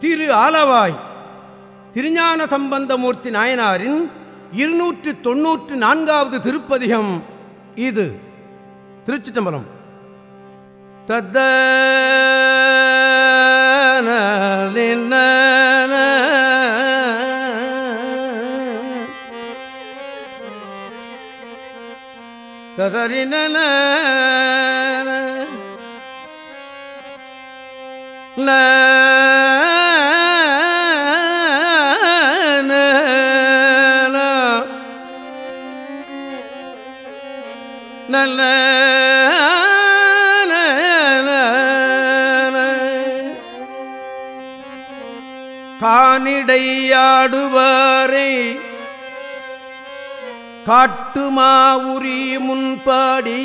திரு ஆலவாய் திருஞான சம்பந்தமூர்த்தி நாயனாரின் இருநூற்று தொன்னூற்று நான்காவது திருப்பதிகம் இது. திருச்சிட்டம்பலம் தத்த ததறின ந காணிடையாடுவாரை காட்டுமாவுரி முன்பாடி.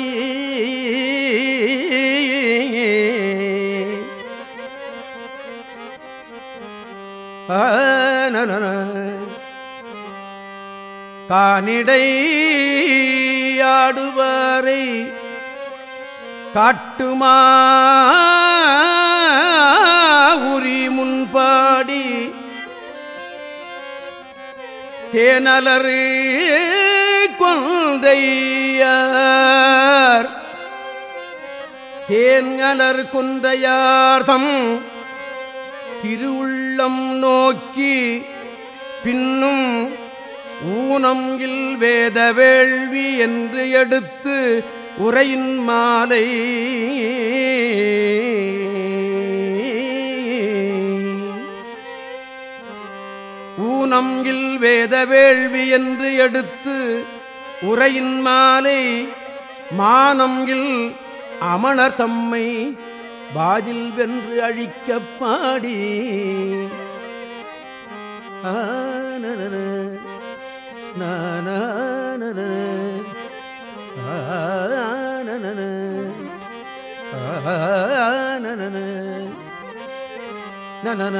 காணிடை காட்டுமா தேனலரு கொன்றையார் தேன்கலர் குன்றையார்தம் திருவுள்ளம் நோக்கி பின்னும் ஊனம் இல் வேத வேள்வி என்று எடுத்து உரையின் மாலை ஊனம் இல் வேத வேள்வி என்று எடுத்து உரையின் மாலை மானம் இல் அமணர் தம்மை பாதில் வென்று அழிக்க பாடி. ஆனன நானன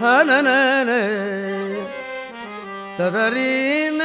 ஹனன ததரீன.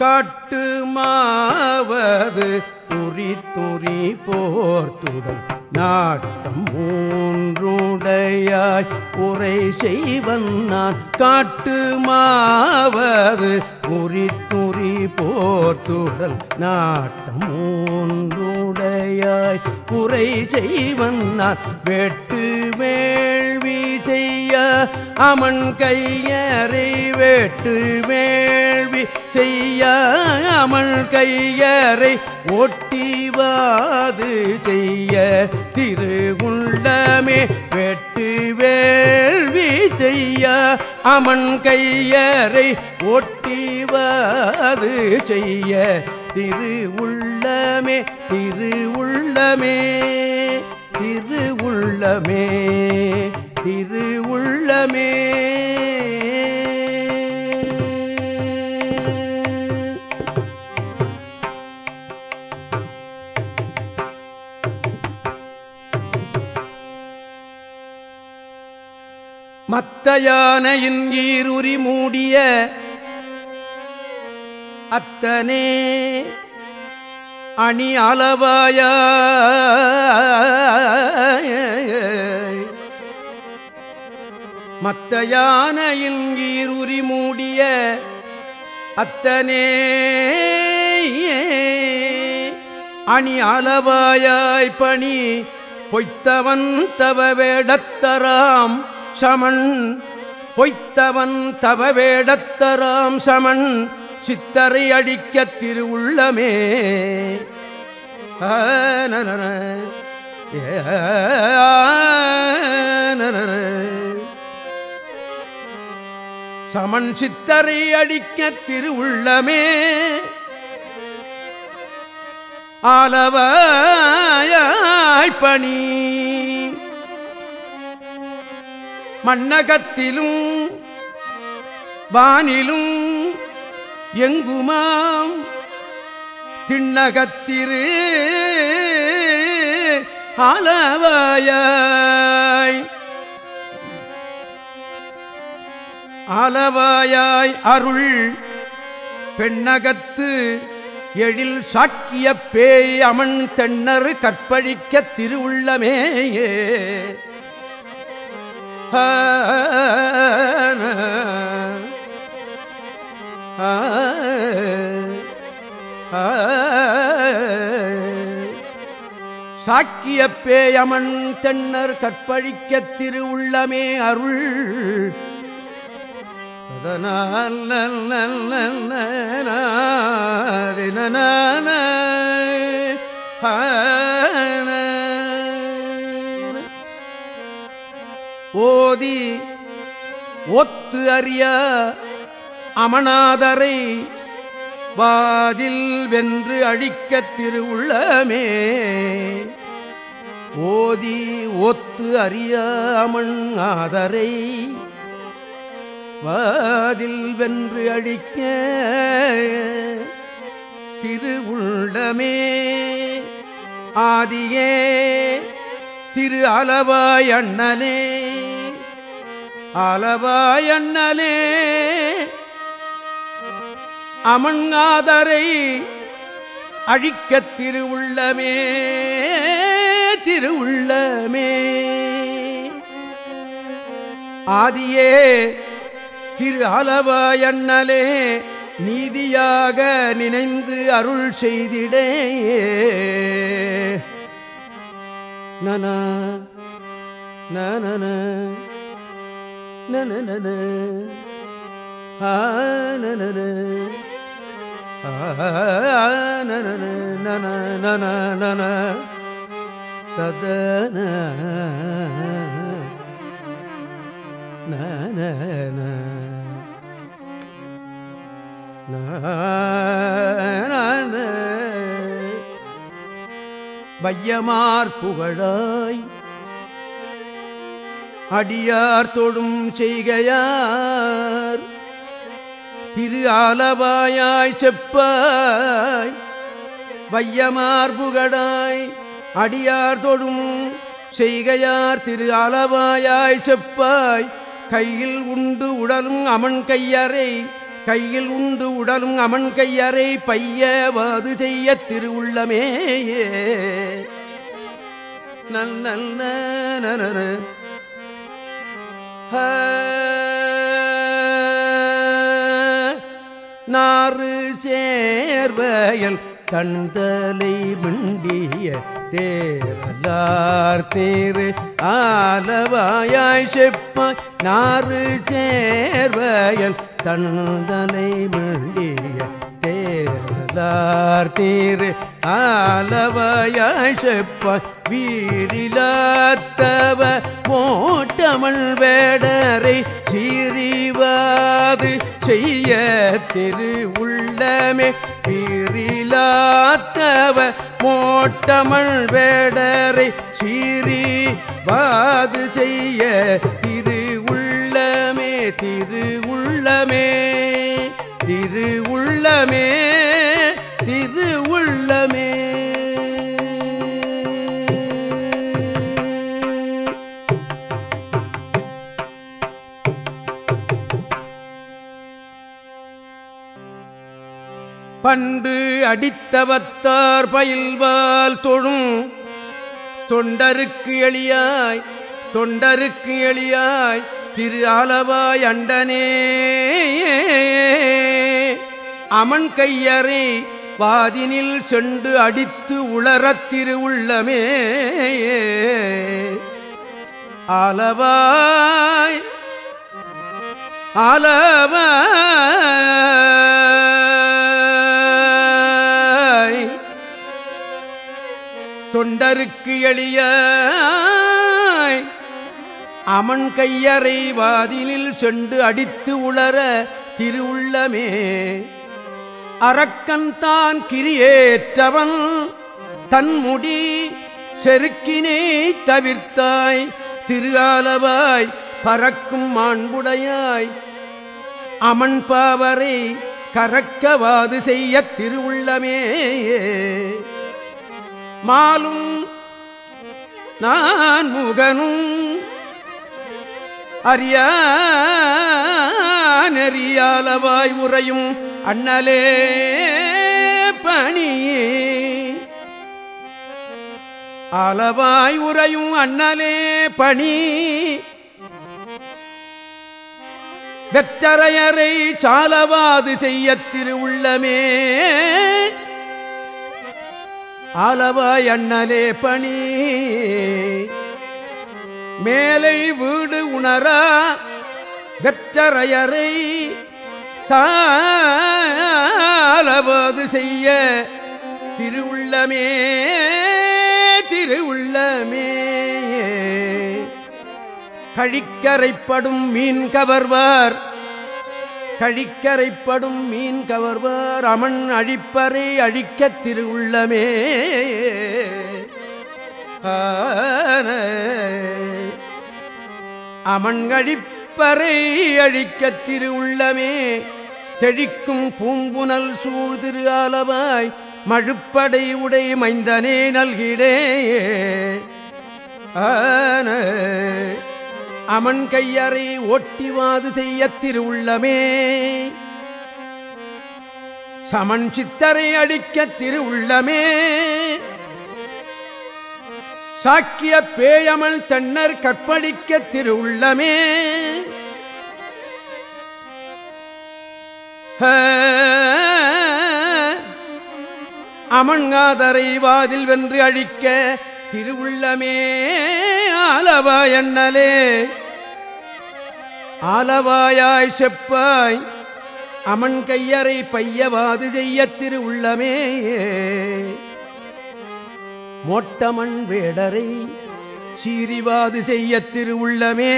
காட்டு மாவது துரி துரி போர்த்துடன் நாட்டம் மூன்றுடையாய் உரை செய்வன் நான். காட்டு மாவது உரி துரி போர்த்துடல் நாட்டம் மூன்றுடையாய் உரை செய்வன் நான். வெட்டு வேள்வி செய்ய அமன் கையறை வெட்டு வேள்வி செய்ய அமன் கையறை ஒட்டிவாது செய்ய திரு உள்ளமே வெட்டு வேள்வி செய்ய அமன் கையறை ஒட்டிவாது செய்ய திரு உள்ளமே திரு உள்ளமே திரு உள்ளமே திரு உள்ளமே யானையின் ஈருரி மூடிய அத்தனே அணி அளவாய? மத்தயானையின் ஈருரி மூடிய அத்தனே அணி அளவாயாய் பணி பொய்த்தவன் தவ வேடத்தராம். சமன் பொய்த்தவன் தவ வேடத்தராம் சமன் சித்தரை அடிக்க திருவுள்ளமே ஆனன, சமன் சித்தரை அடிக்க திருவுள்ளமே ஆலவாய்பணி மண்ணகத்திலும் வானிலும் எங்குமாம்? திண்ணகத்திரு ஆலவாயாய். ஆலவாயாய் அருள் பெண்ணகத்து எழில் சாக்கிய பேய் அமன் தென்னர் கற்பழிக்க திருவுள்ளமேயே. சாக்கிய பேயமன் தென்னர் கற்பழிக்க திருவுள்ளமே அருள். அதனால் ஓதி ஒத்து அறிய அமனாதரை வாதில் வென்று அழிக்க திருவுள்ளமே. ஓதி ஒத்து அறியாமண் ஆதரை வாதில் வென்று அழிக்க திருவுள்ளமே. ஆதியே திரு அளவாய் அண்ணனே அளவாய் அமங்காதரை அழிக்க திருவுள்ளமே திருவுள்ளமே. ஆதியே திரு அளவாயண்ணலே நீதியாக நினைந்து அருள் செய்திடே நன நன. நன ஆனன ஆனன நன நன ததன நன வையமார் புகழாய் அடியார் தொடும் செய்கையார். திரு ஆலவாயாய் செப்பாய். வையமார் புகழாய் அடியார் தொடும் செய்கையார். திரு அளவாயாய் செப்பாய். கையில் உண்டு உடலும் அமன் கையறை. கையில் உண்டு உடலும் அமன் கையறை. பையவாது செய்ய திருவுள்ளமேயே நல் நன நாறு சேர்வயல் தந்தலை மிண்டிய தேரலார் தேரு ஆலவாயாய் செப்பாய் நாறு சேர்வயல் தந்தலை மிண்டிய தேரலார் தேரு ஆலவாயாய் செப்பாய் வீரிலாத்தவ மோட்டமள் வேடரை சீரிவாது. செய்ய திரு உள்ளமே வீரிலாத்தவ மோட்டமள் வேடரை சீரி வாது செய்ய திரு உள்ளமே திரு உள்ளமே திரு உள்ளமே. பண்டு அடித்தவத்தார் பயில்வால் தொழும். தொண்டருக்கு எளியாய் தொண்டருக்கு எளியாய் திரு அளவாய் அண்டனே. அமன் கையறை பாதினில் சென்று அடித்து உளரத் திருவுள்ளமே அளவாய் அளவாய் தொண்டருக்கு எளிய அமன் கையறை வாதிலில் சென்று அடித்து உளர திருவுள்ளமே. அரக்கன் தான் கிரியேற்றவன் தன்முடி செருக்கினே தவிர்த்தாய். திருஆலவாய் பறக்கும் மாண்புடையாய். அமன் பாவரை கறக்கவாது செய்ய திருவுள்ளமே. மாலும் நான் முகனும் அறிய நெறியாலவாய் உறையும் அண்ணலே பணி அளவாய் உறையும் அண்ணலே பணி. வெற்றரையரை சாலவாது செய்ய திருவுள்ளமே. ஆலவாய் அண்ணலே பணி. மேலை வீடு உணரா வெற்றரையரை சாலவாது செய்ய. திருவுள்ளமே திருவுள்ளமே. கழிக்கரைப்படும் மீன் கவர்வார். கழிக்கரைப்படும் மீன் கவர்வார் அமன் அழிப்பறை அழிக்கத் திருவுள்ளமே ஆன. அமன் அழிப்பறை அழிக்கத் திருவுள்ளமே தெழிக்கும் பூம்புனல் சூழ்திரு அளவாய் மழுப்படை உடை மைந்தனே நல்கிடே ஆன அமன் கையறை ஒட்டிவாது செய்ய திருவுள்ளமே. சமன் சித்தரை அடிக்க திருவுள்ளமே. சாக்கிய பேயமல் தன்னர் கற்பழிக்க திருவுள்ளமே. அமன்காதரை வாதில் வென்று அழிக்க திருவுள்ளமே. ஆலவா எண்ணலே ஆலவாயாய் செப்பாய் அமன் கையறை பையவாது செய்ய திருவுள்ளமே. மோட்டமன் வேடரை சீரிவாது செய்ய திருவுள்ளமே.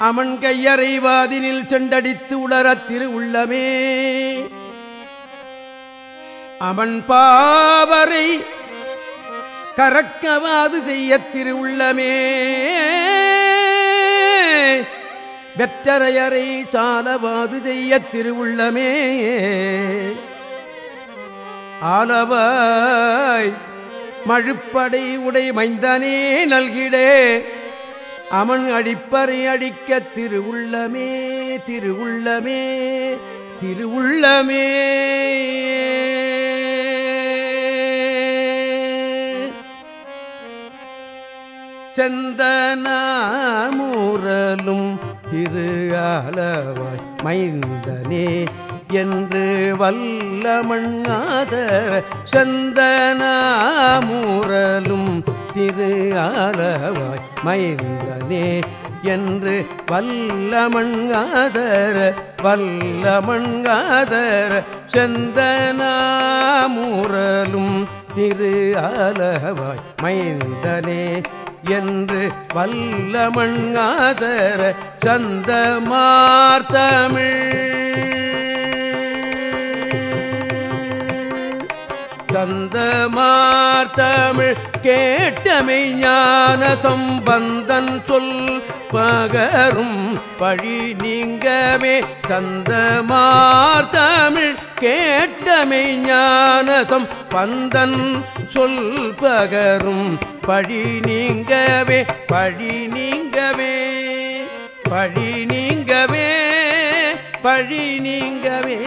அமன் கையறை வாதினில் செண்டடித்து உளரத் திருவுள்ளமே. அமன் பாவரை கறக்கவாது செய்ய திருவுள்ளமே. வெற்றரையரை சாலவாது செய்ய திருவுள்ளமே. ஆலவாய் மழுப்படை உடை மைந்தனே நல்கிடே. அமன் அடிப்பறை அடிக்க திருவுள்ளமே திருவுள்ளமே திருவுள்ளமே. செந்தன செந்தனாமுரலும் திரு அளவாய் மைந்தனே என்று வல்லமண்ணாத சந்தனாமுரலும் திரு அளவாய் மைந்தனே என்று வல்லமண்காதர வல்லமண்காதர செந்தனாமுரலும் திரு அளவாய் மைந்தனே என்று வல்லமண்ணாதர சந்தமார்த்தமிழ். சந்தமார்த்தமிழ் கேட்டமை ஞானதம் பந்தன் சொல் பகரும் பழி நீங்கமே சந்தமார் தமிழ் கேட்டமை ஞானதம் பந்தன் சொல் பகரும் பழி நீங்கவே பழி நீங்கவே பழி நீங்கவே பழி நீங்கவே.